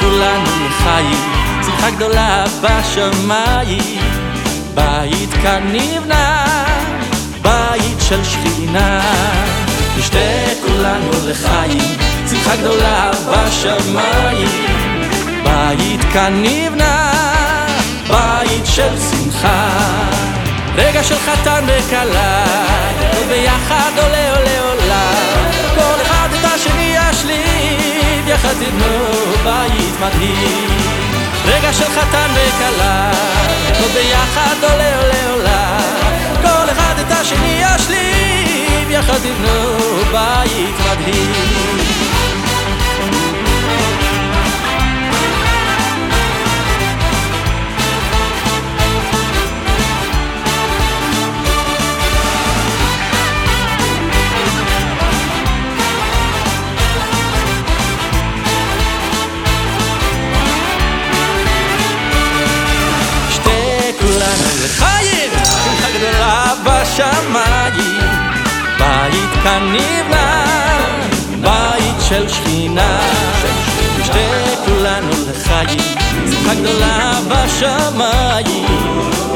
כולנו לחיים, שמחה גדולה בשמיים. בית כאן נבנה, בית של שכינה. נשתה כולנו לחיים, שמחה גדולה בשמיים. בית כאן נבנה, בית של שמחה. רגע של חתן וכלה, תבנו בית מדהים. רגע של חתן וכלה, כל ביחד עולה עולה עולה. בשמיים. בית כאן נבנה בית של שכינה. נשתה כולנו לחיים. שמחה גדולה בשמיים.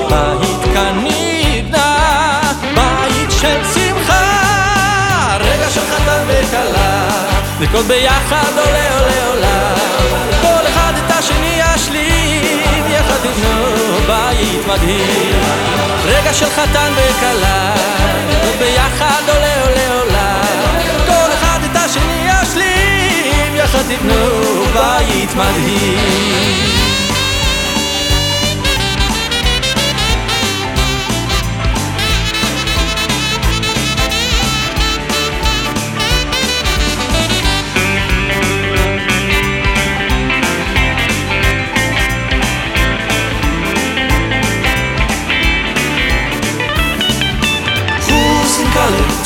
בית כאן נבנה בית של שמחה. רגע של חתן וכלה. נרקוד ביחד עולה עולה עולה מדהים. רגע של חתן וכלה,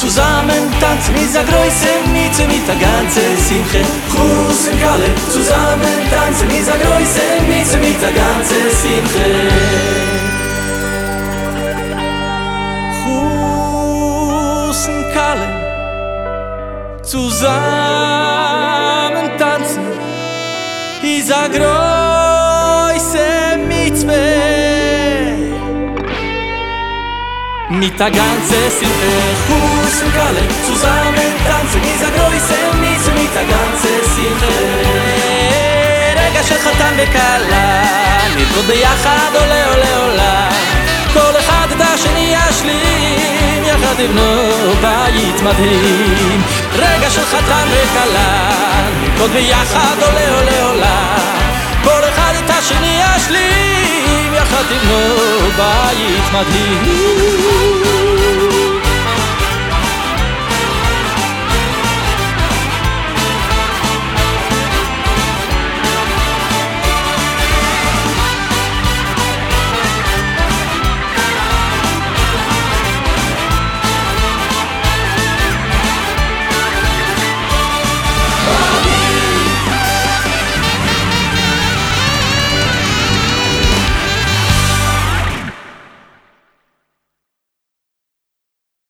zusammen tanzen mit der Größe mit zu mit der ganze Simche Gruß und Kalle zusammen tanzen mit der Größe mit zu mit der ganze Simche Gruß und Kalle zusammen tanzen dieser Größe mit mit der ganze Simche Kalle zusammen tanzen dieser Größe mit mit der ganze Simche רגע של חתן וכלה נרקוד ביחד עולה עולה עולה. כל אחד את השני ישלים יחד יבנו בית מדהים. רגע של חתן וכלה נרקוד ביחד עולה עולה עולה. כל אחד את השני ישלים יחד תבנו בית מדהים